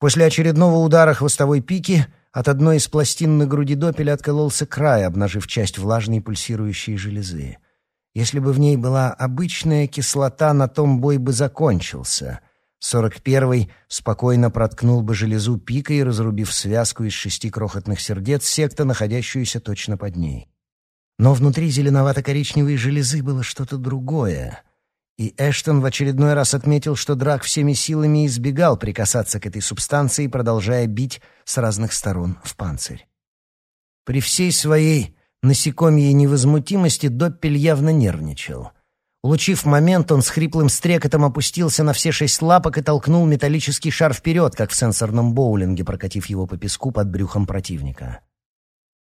После очередного удара хвостовой пики — от одной из пластин на груди допеля откололся край, обнажив часть влажной пульсирующей железы. Если бы в ней была обычная кислота, на том бой бы закончился. Сорок первый спокойно проткнул бы железу пикой, разрубив связку из шести крохотных сердец секта, находящуюся точно под ней. Но внутри зеленовато-коричневой железы было что-то другое — и Эштон в очередной раз отметил, что Драк всеми силами избегал прикасаться к этой субстанции, продолжая бить с разных сторон в панцирь. При всей своей насекомьей невозмутимости Доппель явно нервничал. Улучив момент, он с хриплым стрекотом опустился на все шесть лапок и толкнул металлический шар вперед, как в сенсорном боулинге, прокатив его по песку под брюхом противника.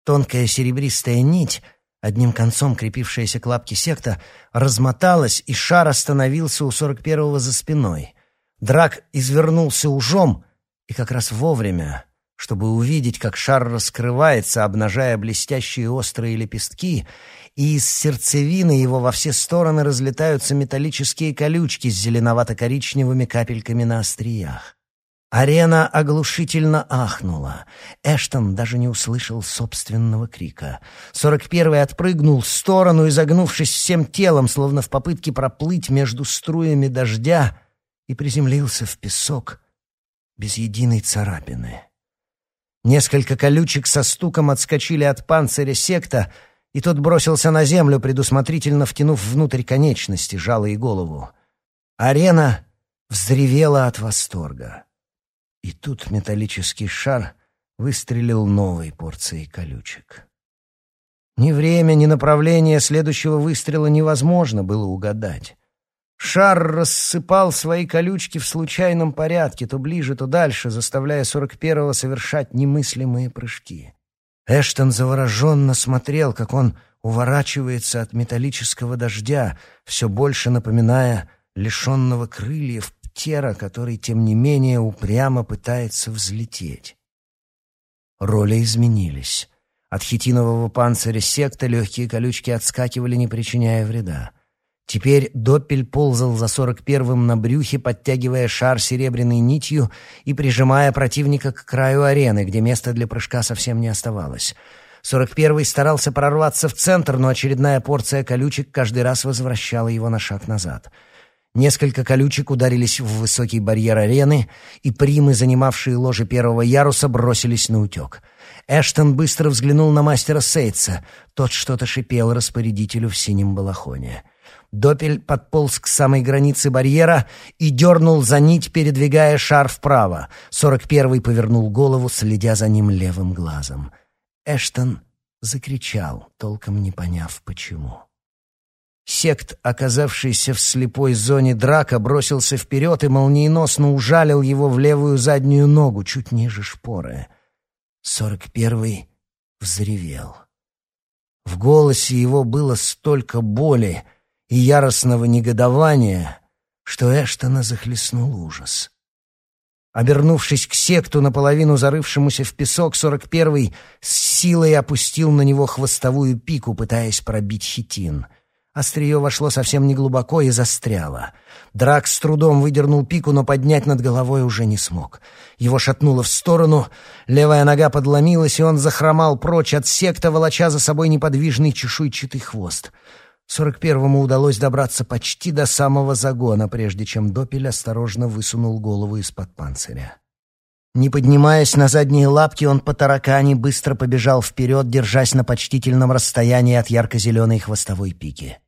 Тонкая серебристая нить, одним концом крепившаяся к лапке секта, размоталась, и шар остановился у сорок первого за спиной. Драк извернулся ужом, и как раз вовремя, чтобы увидеть, как шар раскрывается, обнажая блестящие острые лепестки, и из сердцевины его во все стороны разлетаются металлические колючки с зеленовато-коричневыми капельками на остриях. Арена оглушительно ахнула. Эштон даже не услышал собственного крика. Сорок первый отпрыгнул в сторону, изогнувшись всем телом, словно в попытке проплыть между струями дождя, и приземлился в песок без единой царапины. Несколько колючек со стуком отскочили от панциря секта — и тот бросился на землю, предусмотрительно втянув внутрь конечности, жало и голову. Арена взревела от восторга. И тут металлический шар выстрелил новой порцией колючек. Ни время, ни направление следующего выстрела невозможно было угадать. Шар рассыпал свои колючки в случайном порядке, то ближе, то дальше, заставляя сорок первого совершать немыслимые прыжки. Эштон завороженно смотрел, как он уворачивается от металлического дождя, все больше напоминая лишенного крыльев птера, который, тем не менее, упрямо пытается взлететь. Роли изменились. От хитинового панциря секта легкие колючки отскакивали, не причиняя вреда. Теперь Доппель ползал за сорок первым на брюхе, подтягивая шар серебряной нитью и прижимая противника к краю арены, где места для прыжка совсем не оставалось. Сорок первый старался прорваться в центр, но очередная порция колючек каждый раз возвращала его на шаг назад. Несколько колючек ударились в высокий барьер арены, и примы, занимавшие ложи первого яруса, бросились на утек. Эштон быстро взглянул на мастера Сейтса. Тот что-то шипел распорядителю в синем балахоне. — Допель подполз к самой границе барьера и дернул за нить, передвигая шар вправо. Сорок первый повернул голову, следя за ним левым глазом. Эштон закричал, толком не поняв, почему. Сект, оказавшийся в слепой зоне драка, бросился вперед и молниеносно ужалил его в левую заднюю ногу, чуть ниже шпоры. Сорок первый взревел. В голосе его было столько боли, и яростного негодования, что Эштона захлестнул ужас. Обернувшись к секту, наполовину зарывшемуся в песок, сорок первый с силой опустил на него хвостовую пику, пытаясь пробить хитин. Острие вошло совсем неглубоко и застряло. Драк с трудом выдернул пику, но поднять над головой уже не смог. Его шатнуло в сторону, левая нога подломилась, и он захромал прочь от секта, волоча за собой неподвижный чешуйчатый хвост — Сорок первому удалось добраться почти до самого загона, прежде чем Допель осторожно высунул голову из-под панциря. Не поднимаясь на задние лапки, он по таракани быстро побежал вперед, держась на почтительном расстоянии от ярко-зеленой хвостовой пики.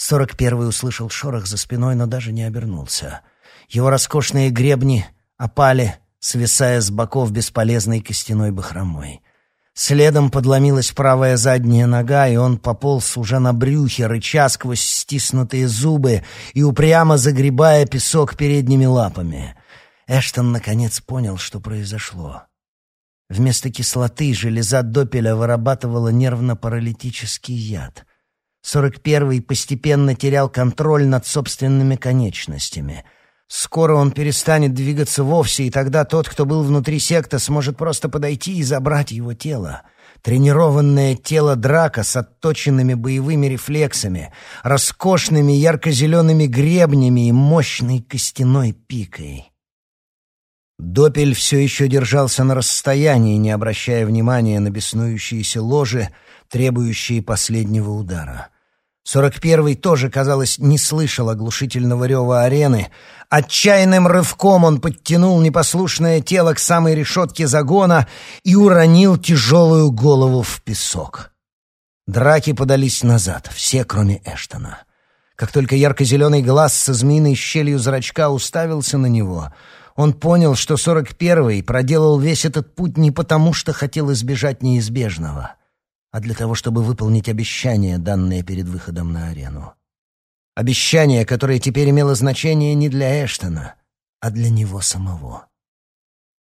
Сорок первый услышал шорох за спиной, но даже не обернулся. Его роскошные гребни опали, свисая с боков бесполезной костяной бахромой. Следом подломилась правая задняя нога, и он пополз уже на брюхе, рыча сквозь стиснутые зубы и упрямо загребая песок передними лапами. Эштон наконец понял, что произошло. Вместо кислоты железа допеля вырабатывала нервно-паралитический яд. Сорок первый постепенно терял контроль над собственными конечностями — Скоро он перестанет двигаться вовсе, и тогда тот, кто был внутри секта, сможет просто подойти и забрать его тело. Тренированное тело драка с отточенными боевыми рефлексами, роскошными ярко-зелеными гребнями и мощной костяной пикой. Допель все еще держался на расстоянии, не обращая внимания на беснующиеся ложи, требующие последнего удара. Сорок первый тоже, казалось, не слышал оглушительного рева арены. Отчаянным рывком он подтянул непослушное тело к самой решетке загона и уронил тяжелую голову в песок. Драки подались назад, все, кроме Эштона. Как только ярко-зеленый глаз со змеиной щелью зрачка уставился на него, он понял, что сорок первый проделал весь этот путь не потому, что хотел избежать неизбежного — а для того, чтобы выполнить обещание, данное перед выходом на арену. Обещание, которое теперь имело значение не для Эштона, а для него самого.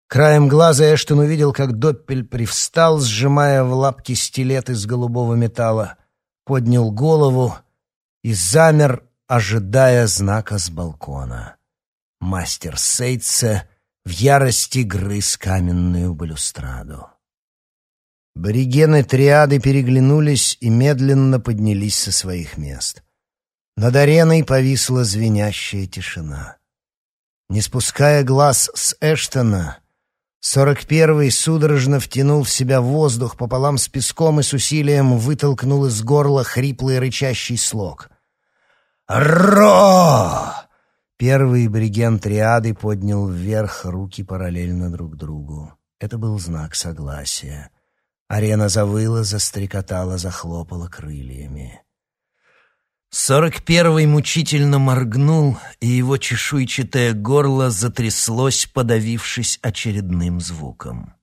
Краем глаза Эштон увидел, как Доппель привстал, сжимая в лапки стилет из голубого металла, поднял голову и замер, ожидая знака с балкона. Мастер Сейтса в ярости грыз каменную балюстраду. Боригены триады переглянулись и медленно поднялись со своих мест. Над ареной повисла звенящая тишина. Не спуская глаз с Эштона, сорок первый судорожно втянул в себя воздух пополам с песком и с усилием вытолкнул из горла хриплый рычащий слог. «Ро!» Первый бригент триады поднял вверх руки параллельно друг другу. Это был знак согласия. Арена завыла, застрекотала, захлопала крыльями. Сорок первый мучительно моргнул, и его чешуйчатое горло затряслось, подавившись очередным звуком.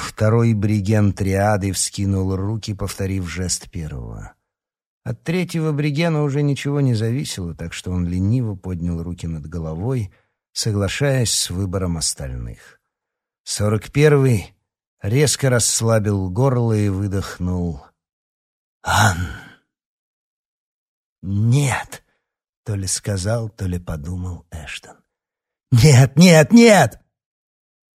Второй бригент триады вскинул руки, повторив жест первого. От третьего бригена уже ничего не зависело, так что он лениво поднял руки над головой, соглашаясь с выбором остальных. Сорок первый резко расслабил горло и выдохнул. «Ан!» «Нет!» — то ли сказал, то ли подумал Эштон. «Нет, нет, нет!»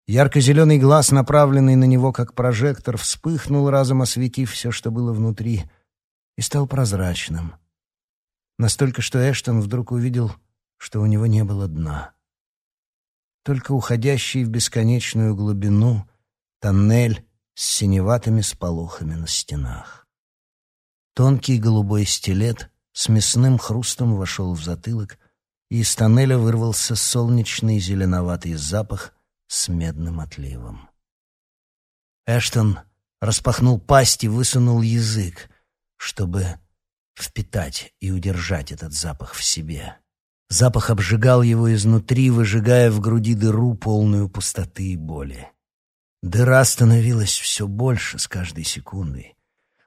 Ярко-зеленый глаз, направленный на него как прожектор, вспыхнул, разом осветив все, что было внутри, и стал прозрачным. Настолько, что Эштон вдруг увидел, что у него не было дна. Только уходящий в бесконечную глубину тоннель с синеватыми сполохами на стенах. Тонкий голубой стилет с мясным хрустом вошел в затылок, и из тоннеля вырвался солнечный зеленоватый запах с медным отливом. Эштон распахнул пасть и высунул язык, чтобы впитать и удержать этот запах в себе. Запах обжигал его изнутри, выжигая в груди дыру, полную пустоты и боли. Дыра становилась все больше с каждой секундой.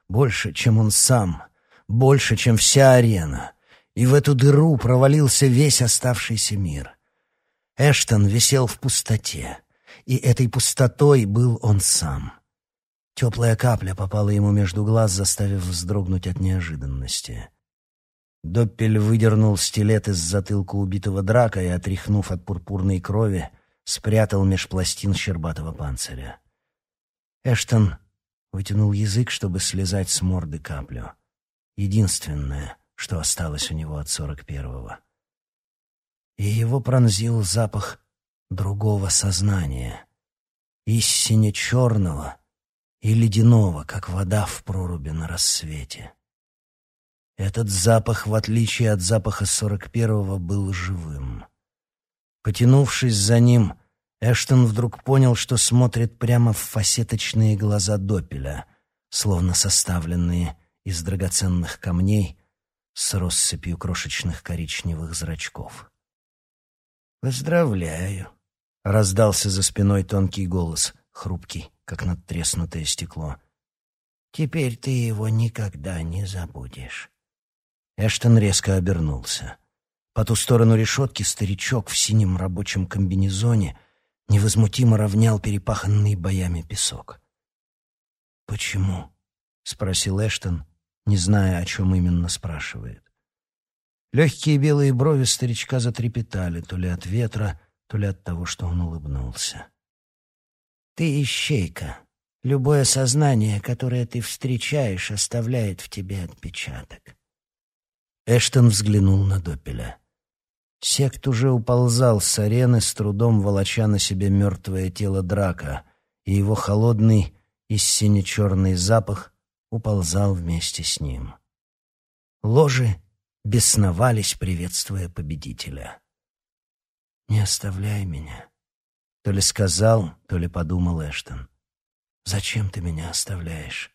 Больше, чем он сам — больше, чем вся арена, и в эту дыру провалился весь оставшийся мир. Эштон висел в пустоте, и этой пустотой был он сам. Теплая капля попала ему между глаз, заставив вздрогнуть от неожиданности. Доппель выдернул стилет из затылка убитого драка и, отряхнув от пурпурной крови, спрятал меж пластин щербатого панциря. Эштон вытянул язык, чтобы слезать с морды каплю — единственное, что осталось у него от сорок первого. И его пронзил запах другого сознания, истине черного и ледяного, как вода в проруби на рассвете. Этот запах, в отличие от запаха сорок первого, был живым. Потянувшись за ним, Эштон вдруг понял, что смотрит прямо в фасеточные глаза Допеля, словно составленные из драгоценных камней с россыпью крошечных коричневых зрачков. «Поздравляю!» — раздался за спиной тонкий голос, хрупкий, как надтреснутое стекло. «Теперь ты его никогда не забудешь». Эштон резко обернулся. По ту сторону решетки старичок в синем рабочем комбинезоне невозмутимо равнял перепаханный боями песок. «Почему?» — спросил Эштон, не зная, о чем именно спрашивает. Легкие белые брови старичка затрепетали, то ли от ветра, то ли от того, что он улыбнулся. «Ты ищейка. Любое сознание, которое ты встречаешь, оставляет в тебе отпечаток». Эштон взглянул на Допеля. Сект уже уползал с арены, с трудом волоча на себе мертвое тело драка, и его холодный и сине-черный запах уползал вместе с ним. Ложи бесновались, приветствуя победителя. «Не оставляй меня», — то ли сказал, то ли подумал Эштон. «Зачем ты меня оставляешь?»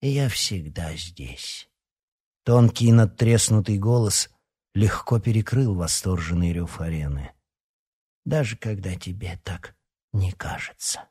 «Я всегда здесь». Тонкий надтреснутый голос легко перекрыл восторженный рев арены. «Даже когда тебе так не кажется».